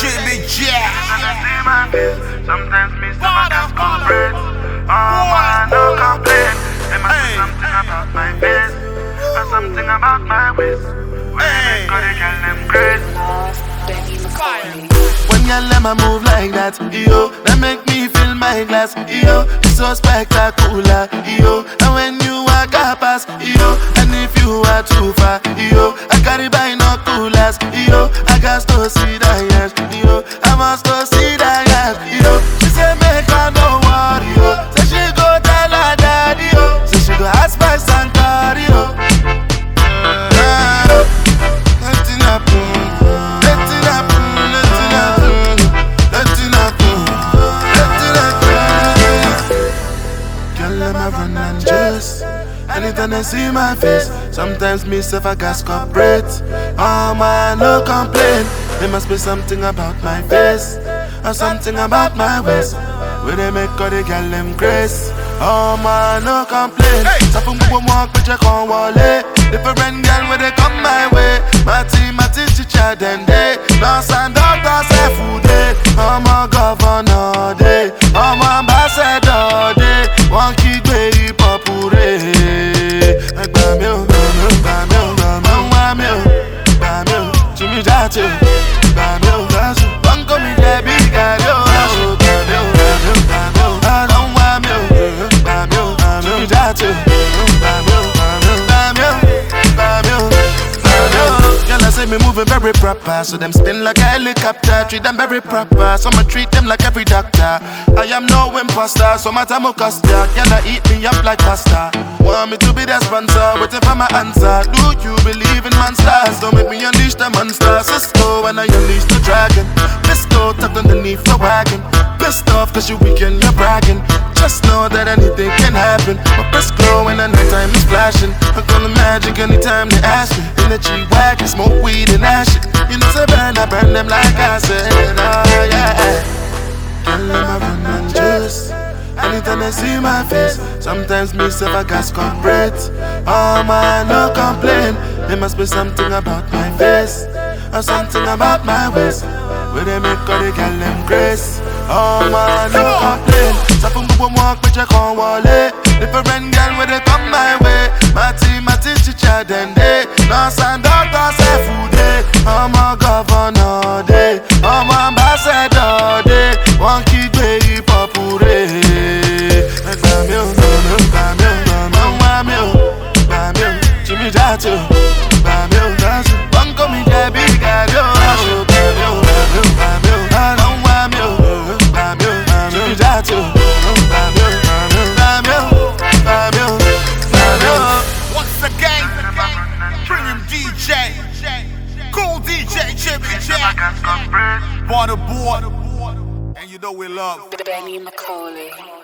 Jimmy Jack. Sometimes me stomach just corporate. Oh man, no complain. There must be something about my face or something about my waist. When Hey. I got a girl them great. When you let me move like that, yo, that make me feel my glass, yo. It's so spectacular, yo. And when you walk past, yo, and if you are too far, yo, I carry binoculars, yo. I got to see just. Anytime they see my face, sometimes me self I gas corporate. Oh man, no complain. There must be something about my face, or something about my waist. Where they make all the girl them grace. Oh man, no complain. Stop and go walk, but you can't wallet. Different girl where they come my way. My team, my team, chicha, then they. Nurse Jimmy Jate me moving very proper, so them spin like a helicopter. Treat them very proper, so I treat them like every doctor. I am no imposter, so my time will cost ya. Girl, I eat me up like pasta. Want me to be their sponsor, waiting for my answer. Do you believe in monsters? Don't make me unleash the monster. Sisqo when I unleash the dragon. Pistol tucked underneath the wagon. Pissed off cause you weak and you're bragging. Just know that anything can happen. My best glow when the nighttime is flashing. I call it magic anytime they ask me. In the G-Wagon, smoke weed and ash it. You know, say burn, I burn them like acid. Oh, yeah. Girl, let me run and just. Anytime they see my face, sometimes me self I gas corporate. Oh man, no complain. There must be something about my face, or something about my waist. Where they make all the girl them grace. Oh man, no complain. Go walk, but you can't wallet. Different girl where they come my way. My my team, chicha. Nurse and doctor say food day. I'm a governor just. On the board. And you know we love. Benny McCauley.